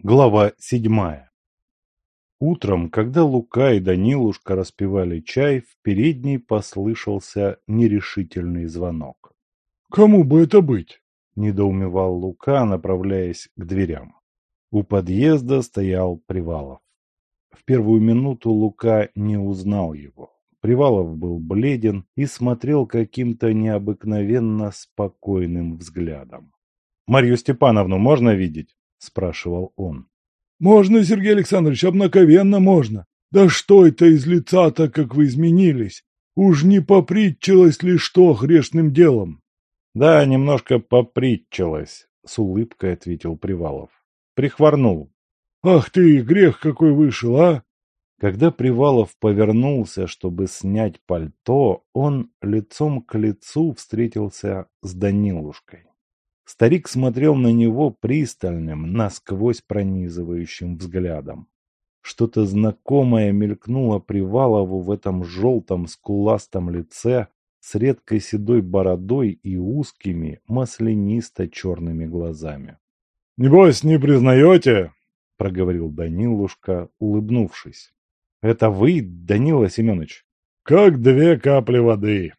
Глава седьмая Утром, когда Лука и Данилушка распивали чай, в передней послышался нерешительный звонок. «Кому бы это быть?» – недоумевал Лука, направляясь к дверям. У подъезда стоял Привалов. В первую минуту Лука не узнал его. Привалов был бледен и смотрел каким-то необыкновенно спокойным взглядом. «Марью Степановну можно видеть?» – спрашивал он. «Можно, Сергей Александрович, обнаковенно можно. Да что это из лица-то, как вы изменились? Уж не попритчилось ли что грешным делом?» «Да, немножко попритчилось», – с улыбкой ответил Привалов. «Прихворнул». «Ах ты, грех какой вышел, а!» Когда Привалов повернулся, чтобы снять пальто, он лицом к лицу встретился с Данилушкой. Старик смотрел на него пристальным, насквозь пронизывающим взглядом. Что-то знакомое мелькнуло Привалову в этом желтом скуластом лице с редкой седой бородой и узкими маслянисто-черными глазами. — Небось, не признаете? — проговорил Данилушка, улыбнувшись. — Это вы, Данила Семенович? — Как две капли воды.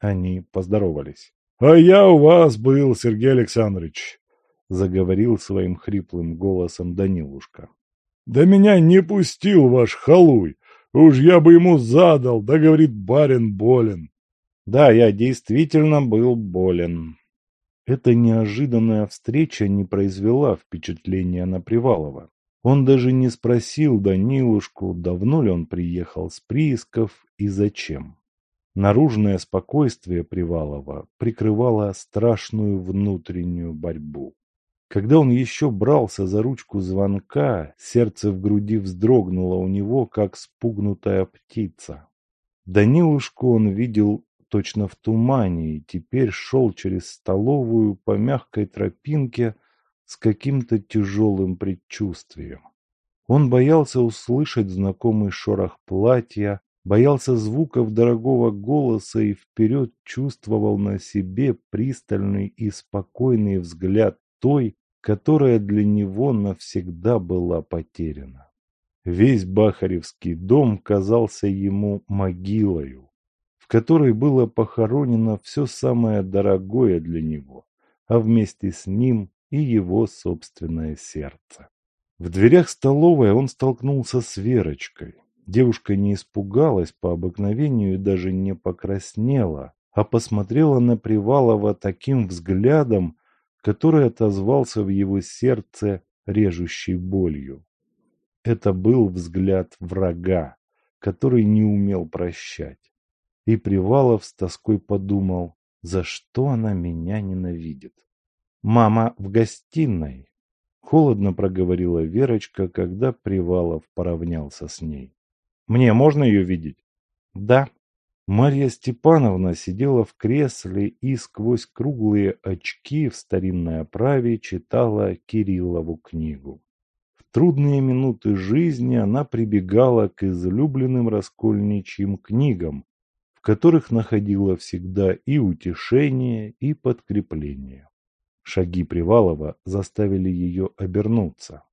Они поздоровались. «А я у вас был, Сергей Александрович», — заговорил своим хриплым голосом Данилушка. «Да меня не пустил ваш халуй. Уж я бы ему задал, да, говорит, барин болен». «Да, я действительно был болен». Эта неожиданная встреча не произвела впечатления на Привалова. Он даже не спросил Данилушку, давно ли он приехал с приисков и зачем. Наружное спокойствие Привалова прикрывало страшную внутреннюю борьбу. Когда он еще брался за ручку звонка, сердце в груди вздрогнуло у него, как спугнутая птица. Данилушку он видел точно в тумане и теперь шел через столовую по мягкой тропинке с каким-то тяжелым предчувствием. Он боялся услышать знакомый шорох платья, боялся звуков дорогого голоса и вперед чувствовал на себе пристальный и спокойный взгляд той, которая для него навсегда была потеряна. Весь Бахаревский дом казался ему могилою, в которой было похоронено все самое дорогое для него, а вместе с ним и его собственное сердце. В дверях столовой он столкнулся с Верочкой. Девушка не испугалась по обыкновению и даже не покраснела, а посмотрела на Привалова таким взглядом, который отозвался в его сердце режущей болью. Это был взгляд врага, который не умел прощать. И Привалов с тоской подумал, за что она меня ненавидит. «Мама в гостиной!» Холодно проговорила Верочка, когда Привалов поравнялся с ней. Мне можно ее видеть? Да. Марья Степановна сидела в кресле и сквозь круглые очки в старинной оправе читала Кириллову книгу. В трудные минуты жизни она прибегала к излюбленным раскольничьим книгам, в которых находила всегда и утешение, и подкрепление. Шаги Привалова заставили ее обернуться.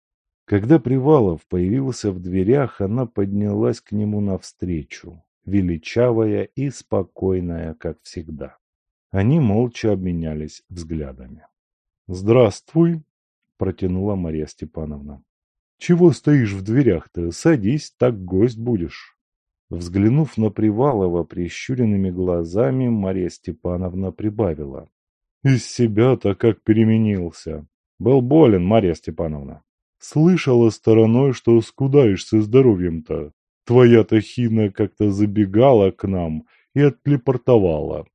Когда Привалов появился в дверях, она поднялась к нему навстречу, величавая и спокойная, как всегда. Они молча обменялись взглядами. «Здравствуй!» – протянула Мария Степановна. «Чего стоишь в дверях-то? Садись, так гость будешь». Взглянув на Привалова прищуренными глазами, Мария Степановна прибавила. «Из себя-то как переменился. Был болен, Мария Степановна». Слышала стороной, что скудаешься здоровьем-то. Твоя-то хина как-то забегала к нам и отлепортовала.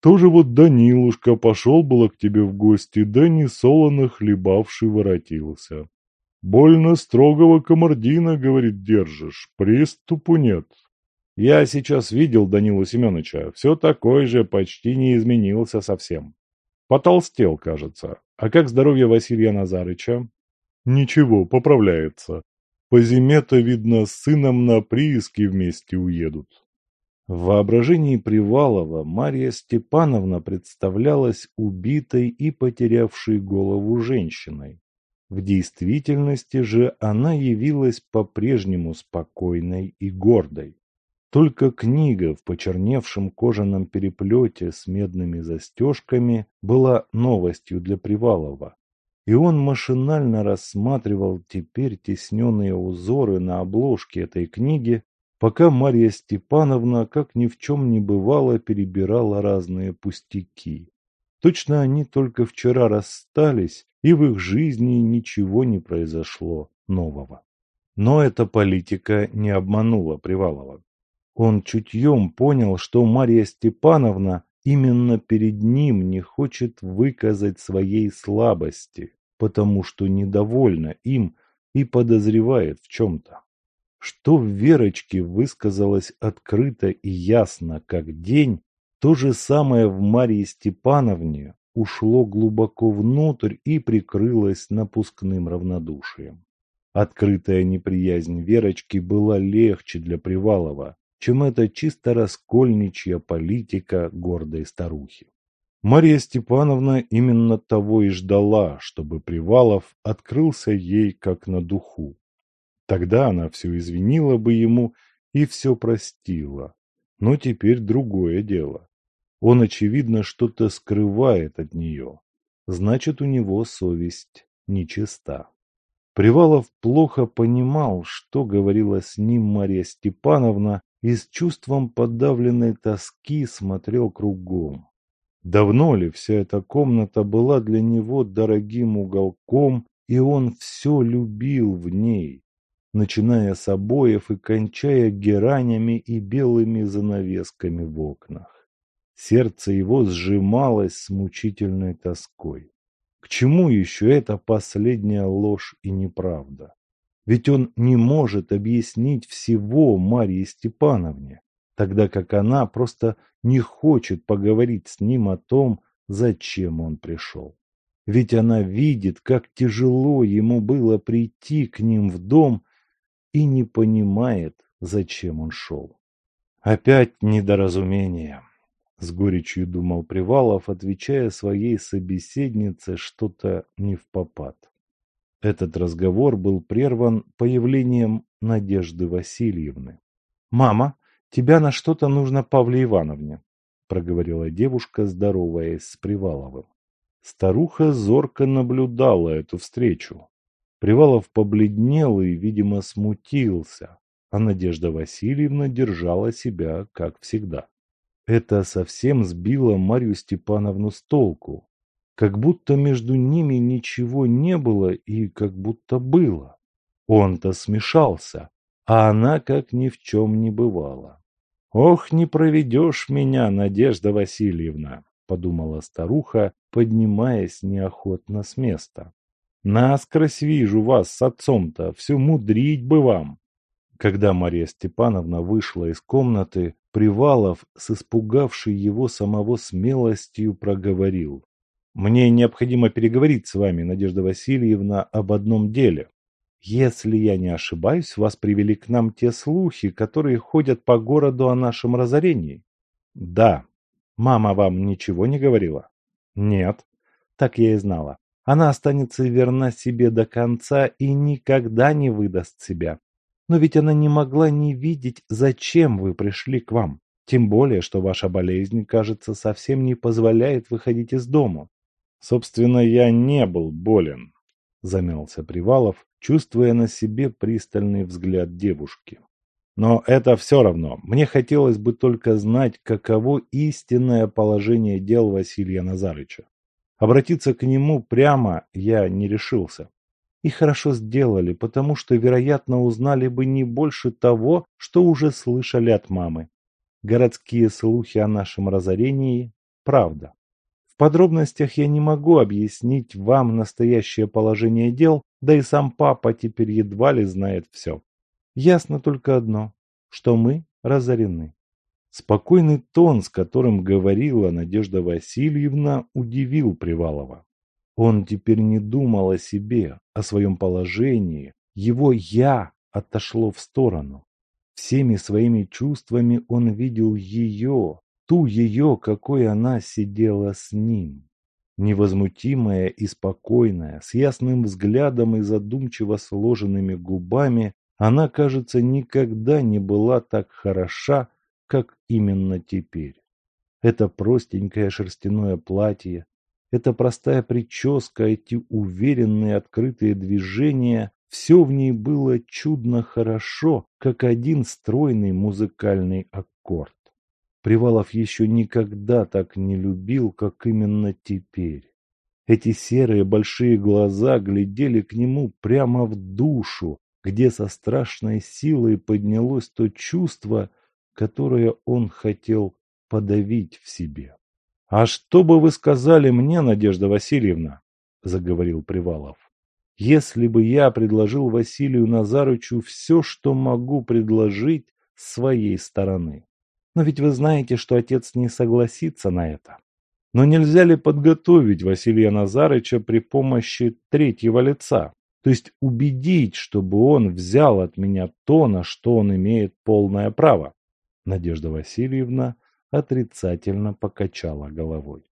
Тоже вот Данилушка пошел было к тебе в гости, да не солоно хлебавший воротился. Больно строгого комардина, говорит, держишь, приступу нет. Я сейчас видел Данилу Семеновича, все такой же, почти не изменился совсем. Потолстел, кажется. А как здоровье Василия Назарыча? Ничего, поправляется. По зиме-то, видно, с сыном на прииски вместе уедут. В воображении Привалова Марья Степановна представлялась убитой и потерявшей голову женщиной. В действительности же она явилась по-прежнему спокойной и гордой. Только книга в почерневшем кожаном переплете с медными застежками была новостью для Привалова, и он машинально рассматривал теперь тесненные узоры на обложке этой книги, пока Марья Степановна, как ни в чем не бывало, перебирала разные пустяки. Точно они только вчера расстались, и в их жизни ничего не произошло нового. Но эта политика не обманула Привалова. Он чутьем понял, что Марья Степановна именно перед ним не хочет выказать своей слабости, потому что недовольна им и подозревает в чем-то. Что в Верочке высказалось открыто и ясно, как день, то же самое в Марье Степановне ушло глубоко внутрь и прикрылось напускным равнодушием. Открытая неприязнь Верочки была легче для Привалова, чем эта чисто раскольничья политика гордой старухи. Марья Степановна именно того и ждала, чтобы Привалов открылся ей как на духу. Тогда она все извинила бы ему и все простила. Но теперь другое дело. Он, очевидно, что-то скрывает от нее. Значит, у него совесть нечиста. Привалов плохо понимал, что говорила с ним Марья Степановна, и с чувством подавленной тоски смотрел кругом. Давно ли вся эта комната была для него дорогим уголком, и он все любил в ней, начиная с обоев и кончая геранями и белыми занавесками в окнах. Сердце его сжималось с мучительной тоской. К чему еще эта последняя ложь и неправда? Ведь он не может объяснить всего Марье Степановне, тогда как она просто не хочет поговорить с ним о том, зачем он пришел. Ведь она видит, как тяжело ему было прийти к ним в дом и не понимает, зачем он шел. Опять недоразумение, с горечью думал Привалов, отвечая своей собеседнице что-то не в попад. Этот разговор был прерван появлением Надежды Васильевны. «Мама, тебя на что-то нужно Павле Ивановне», – проговорила девушка, здороваясь с Приваловым. Старуха зорко наблюдала эту встречу. Привалов побледнел и, видимо, смутился, а Надежда Васильевна держала себя, как всегда. Это совсем сбило Марью Степановну с толку как будто между ними ничего не было и как будто было. Он-то смешался, а она как ни в чем не бывало. «Ох, не проведешь меня, Надежда Васильевна!» — подумала старуха, поднимаясь неохотно с места. «Насквозь вижу вас с отцом-то, все мудрить бы вам!» Когда Мария Степановна вышла из комнаты, Привалов, с испугавшей его самого смелостью, проговорил. Мне необходимо переговорить с вами, Надежда Васильевна, об одном деле. Если я не ошибаюсь, вас привели к нам те слухи, которые ходят по городу о нашем разорении. Да. Мама вам ничего не говорила? Нет. Так я и знала. Она останется верна себе до конца и никогда не выдаст себя. Но ведь она не могла не видеть, зачем вы пришли к вам. Тем более, что ваша болезнь, кажется, совсем не позволяет выходить из дома. Собственно, я не был болен, замялся Привалов, чувствуя на себе пристальный взгляд девушки. Но это все равно. Мне хотелось бы только знать, каково истинное положение дел Василия Назарыча. Обратиться к нему прямо я не решился. И хорошо сделали, потому что, вероятно, узнали бы не больше того, что уже слышали от мамы. Городские слухи о нашем разорении – правда. В подробностях я не могу объяснить вам настоящее положение дел, да и сам папа теперь едва ли знает все. Ясно только одно, что мы разорены. Спокойный тон, с которым говорила Надежда Васильевна, удивил Привалова. Он теперь не думал о себе, о своем положении. Его «я» отошло в сторону. Всеми своими чувствами он видел ее, ту ее, какой она сидела с ним. Невозмутимая и спокойная, с ясным взглядом и задумчиво сложенными губами, она, кажется, никогда не была так хороша, как именно теперь. Это простенькое шерстяное платье, эта простая прическа, эти уверенные открытые движения – все в ней было чудно хорошо, как один стройный музыкальный аккорд. Привалов еще никогда так не любил, как именно теперь. Эти серые большие глаза глядели к нему прямо в душу, где со страшной силой поднялось то чувство, которое он хотел подавить в себе. «А что бы вы сказали мне, Надежда Васильевна?» – заговорил Привалов. «Если бы я предложил Василию Назарычу все, что могу предложить с своей стороны. Но ведь вы знаете, что отец не согласится на это. Но нельзя ли подготовить Василия Назарыча при помощи третьего лица? То есть убедить, чтобы он взял от меня то, на что он имеет полное право? Надежда Васильевна отрицательно покачала головой.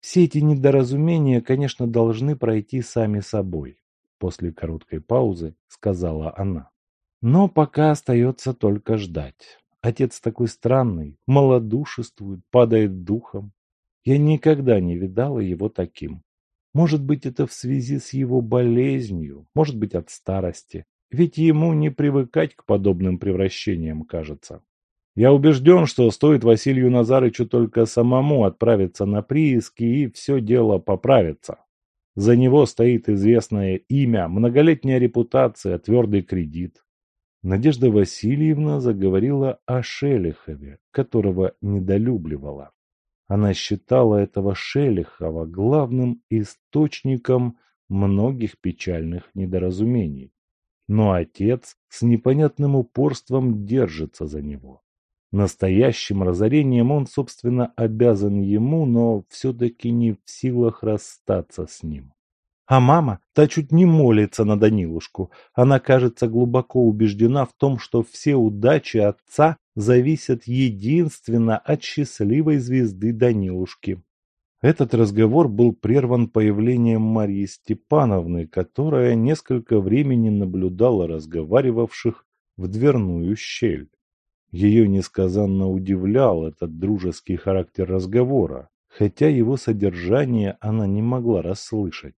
Все эти недоразумения, конечно, должны пройти сами собой. После короткой паузы сказала она. Но пока остается только ждать. Отец такой странный, малодушествует, падает духом. Я никогда не видала его таким. Может быть, это в связи с его болезнью, может быть, от старости. Ведь ему не привыкать к подобным превращениям, кажется. Я убежден, что стоит Василию Назарычу только самому отправиться на прииски, и все дело поправится. За него стоит известное имя, многолетняя репутация, твердый кредит. Надежда Васильевна заговорила о Шелихове, которого недолюбливала. Она считала этого Шелихова главным источником многих печальных недоразумений. Но отец с непонятным упорством держится за него. Настоящим разорением он, собственно, обязан ему, но все-таки не в силах расстаться с ним. А мама, та чуть не молится на Данилушку. Она, кажется, глубоко убеждена в том, что все удачи отца зависят единственно от счастливой звезды Данилушки. Этот разговор был прерван появлением Марьи Степановны, которая несколько времени наблюдала разговаривавших в дверную щель. Ее несказанно удивлял этот дружеский характер разговора, хотя его содержание она не могла расслышать.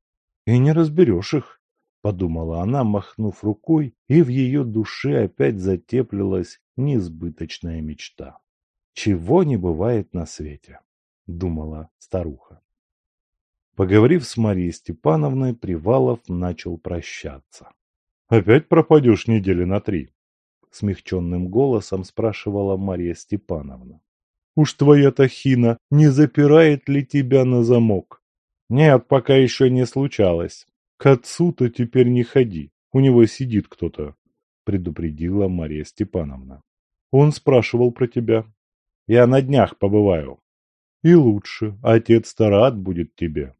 И не разберешь их, подумала она, махнув рукой, и в ее душе опять затеплилась несбыточная мечта. Чего не бывает на свете, думала старуха. Поговорив с Марией Степановной, Привалов начал прощаться. «Опять пропадешь недели на три?» Смягченным голосом спрашивала Марья Степановна. «Уж твоя тахина не запирает ли тебя на замок?» Нет, пока еще не случалось. К отцу-то теперь не ходи, у него сидит кто-то, предупредила Мария Степановна. Он спрашивал про тебя. Я на днях побываю. И лучше, отец-то рад будет тебе.